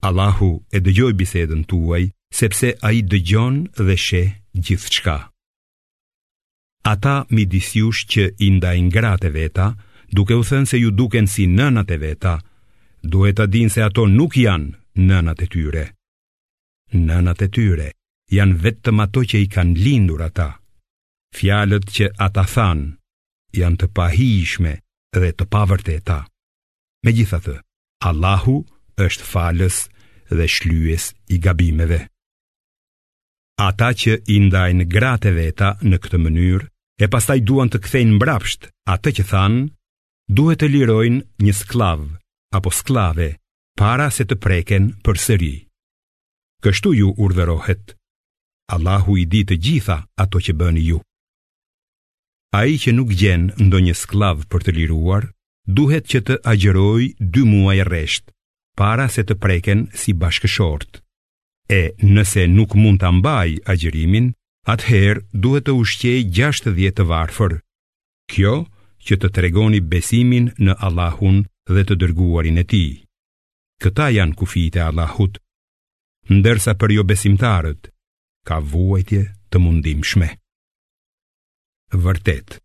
Allahu e dëgjoi bisedën tuaj, sepse ai dëgjon dhe sheh gjithçka. Ata midis jush që i ndajnë gratë e veta, duke u thënë se iu duken si nënat e veta, duhet ta dinë se ato nuk janë nënat e tyre. Nënat e tyre janë vetëm ato që i kanë lindur ata. Fjalët që ata thanë janë të pahijshme dhe të pavërteta. Megjithatë, Allahu është falës dhe shlyes i gabimeve. Ata që i ndajnë gratë e veta në këtë mënyrë e pastaj duan të kthejnë mbrapsht atë që thanë, duhet të lirojnë një skllav apo skllave para se të preken përsëri. Kështu ju urdhërohet. Allahu i di të gjitha ato që bëni ju. Ai që nuk gjen ndonjë skllav për të liruar, duhet që të agjërojë dy muaj rresht, para se të preken si bashkëshortë. E nëse nuk mund ta mbajë agjërimin, atëherë duhet të ushqejë 60 të varfër. Kjo që të tregoni besimin në Allahun dhe të dërguarin e tij. Këta janë kufijtë e Allahut, ndërsa për jobesimtarët ka vuajtje të mundimshme. Vërtet,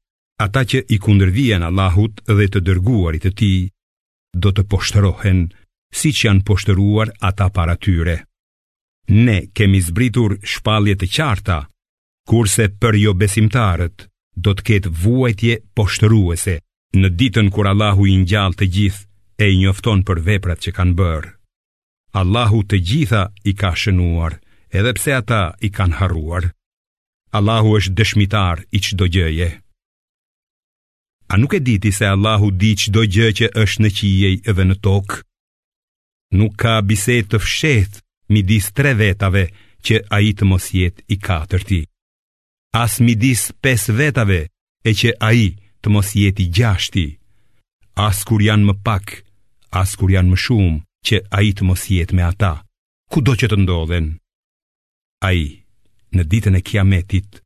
ata që i kundërvihen Allahut dhe të dërguarit të tij, do të poshtërohen siç janë poshtëruar ata para tyre. Ne kemi zbritur shpallje të qarta, kurse për jobesimtarët do të ketë vuajtje poshtëruese në ditën kur Allahu i ngjall të gjithë e i njofton për veprat që kanë bërë. Allahu të gjitha i ka shënuar, edhe pse ata i kanë harruar. Allahu është dëshmitar i çdo gjëje. A nuk e di ti se Allahu di çdo gjë që është në qiej dhe në tokë? Nuk ka bisedë të fshehtë midis tre vetave që ai të mos jetë i katërti. As midis pesë vetave e që ai të mos jetë i gjashti. As kur janë më pak, as kur janë më shumë që ai të mos jetë me ata, kudo që të ndodhen. Ai në ditën e Kiametit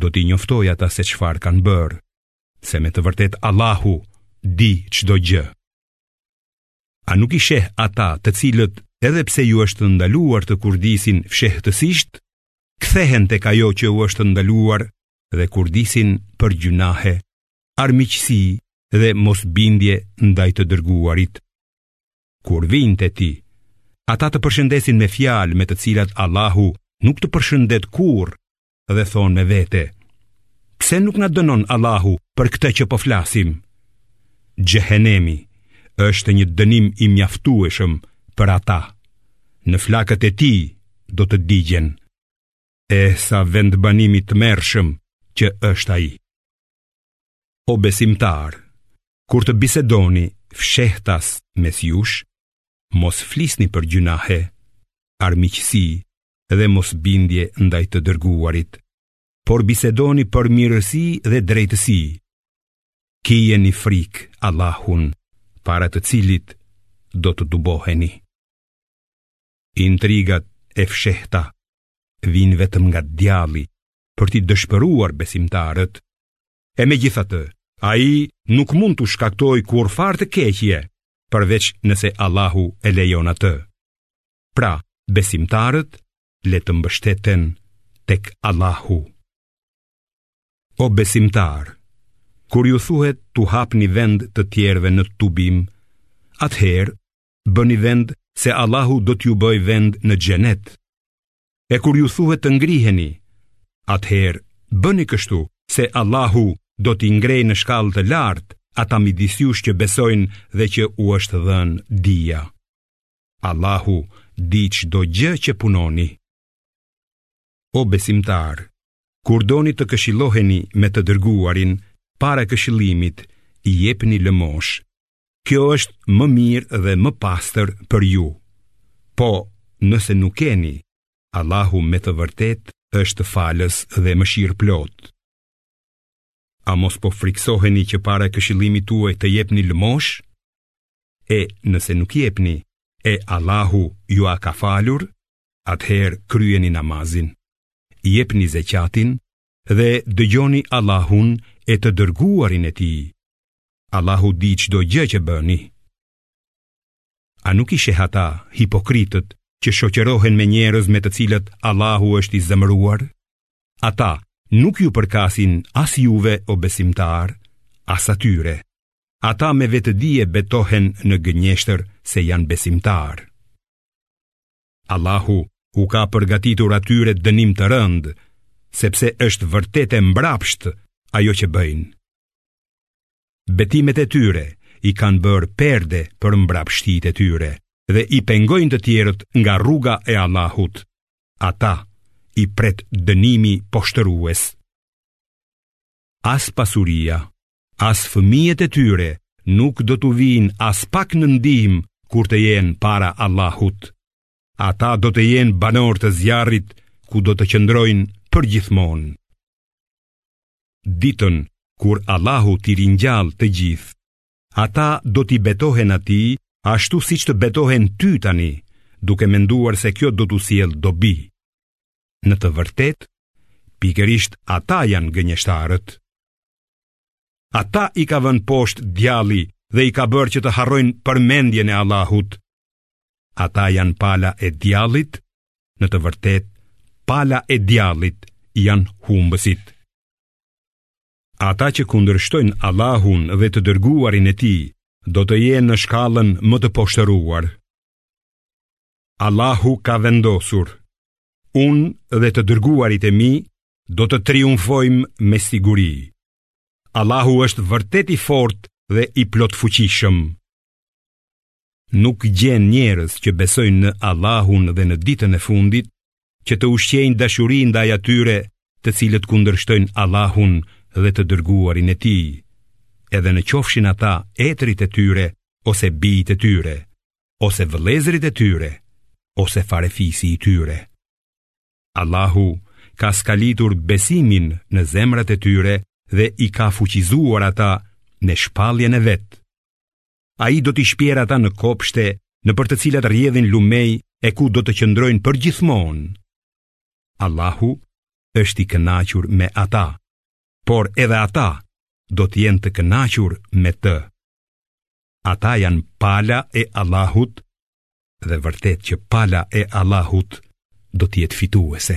do t'i njoftojë ata se çfarë kanë bërë, se me të vërtetë Allahu di çdo gjë. A nuk i sheh ata të cilët edhe pse iu është ndaluar të kurdisin fshehtësisht, kthehen tek ajo që u është ndaluar dhe kurdisin për gjynahe, armiqësi dhe mosbindje ndaj të dërguarit. Kur vijnë te ti, ata të përshëndesin me fjalë me të cilat Allahu nuk të përshëndet kurrë dhe thonë me vete, pse nuk na dënon Allahu për këtë që po flasim? Xhehenemi është një dënim i mjaftueshëm për ata. Në flakët e tij do të digjen, e sa vendbanim i tmerrshëm që është ai. O besimtarë, kur të bisedoni fshehtas mes jush, mos flisni për gjynahe, armiqësi dhe mosbindje ndaj të dërguarit, por bisedoni për mirësi dhe drejtësi. Kijeni frikë Allahun para të cilit do të tuboheni. Intrigat e fshehta vijnë vetëm nga djalli për t'i dëshpëruar besimtarët. E megjithatë, ai nuk mund t'u shkaktojë kurrfarë të keqje, përveç nëse Allahu e lejon atë. Pra, besimtarët le të mbështeten tek Allahu. O besimtarë, kur ju thuhet t'u hapni vend të tjerëve në tubim, atëherë bëni vend se Allahu do t'ju bëjë vend në xhenet. E kur ju thuhet të ngriheni, atëherë bëni kështu se Allahu do t'i ngrejë në shkallë të lartë ata midis jush që besojnë dhe që u është dhënë dija. Allahu di çdo gjë që punoni. O besimtarë, kur doni të këshilloheni me të dërguarin para këshillimit, i jepni lëmoshë, Kjo është më mirë dhe më pastër për ju. Po, nëse nuk keni, Allahu me të vërtetë është falës dhe mëshirëplotë. A mos po frikësoheni që para këshillimit tuaj të jepni lëmoshë? E nëse nuk jepni, e Allahu jua ka falur, atëherë kryeni namazin, jepni zeqatin dhe dëgjoni Allahun e të dërguarin e tij. Allahu di çdo gjë që bëni. A nuk i sheh ata hipokritët që shoqërohen me njerëz me të cilët Allahu është i zemëruar? Ata nuk ju përkasin as juve o besimtarë, as atyre. Ata me vetëdije betohen në gënjeshtër se janë besimtarë. Allahu u ka përgatitur atyre dënim të rëndë, sepse është vërtet e mbrapshtë ajo që bëjnë. Betimet e tyre i kanë bërë perde për mbrapshtitë e tyre dhe i pengojnë të tjerët nga rruga e Allahut. Ata i pret dënimi poshtërues. as pasuria, as fëmijët e tyre nuk do t'u vijnë aspak në ndihmë kur të jenë para Allahut. Ata do të jenë banorë të zjarrit ku do të qëndrojnë përgjithmonë. Ditën kur Allahu t'i ringjallë të gjithë, ata do t'i betohen atij ashtu siç të betohen ty tani, duke menduar se kjo do t'u sjellë dobi. Në të vërtetë, pikërisht ata janë gënjeshtarët. Ata i ka vënë poshtë djalli dhe i ka bërë që të harrojnë përmendjen e Allahut. Ata janë pala e djallit, në të vërtetë, pala e djallit janë humbësit. Ata që kundërshtojnë Allahun dhe të dërguarin e tij, do të jenë në shkallën më të poshtëruar. Allahu ka vendosur, unë dhe të dërguarit e mi do të triumfojmë me siguri. Allahu është vërtet i fortë dhe i plotfuqishëm. Nuk gjen njerëz që besojnë në Allahun dhe në ditën e fundit, që të ushqejnë dashuri ndaj atyre të cilët kundërshtojnë Allahun dhe të dërguarin e tij, edhe në qofshin ata etërit e tyre, ose bijtë e tyre, ose vëllezërit e tyre, ose farefisi i tyre. Allahu ka skalitur besimin në zemrat e tyre dhe i ka fuqizuar ata me shpalljen e vet. Ai do t'i shpjerë ata në kopshte nëpër të cilat rrjedhin lumenj e ku do të qëndrojnë përgjithmonë. Allahu është i kënaqur me ata, por edhe ata do të jenë të kënaqur me të. Ata janë pala e Allahut dhe vërtet që pala e Allahut do të jetë fituese.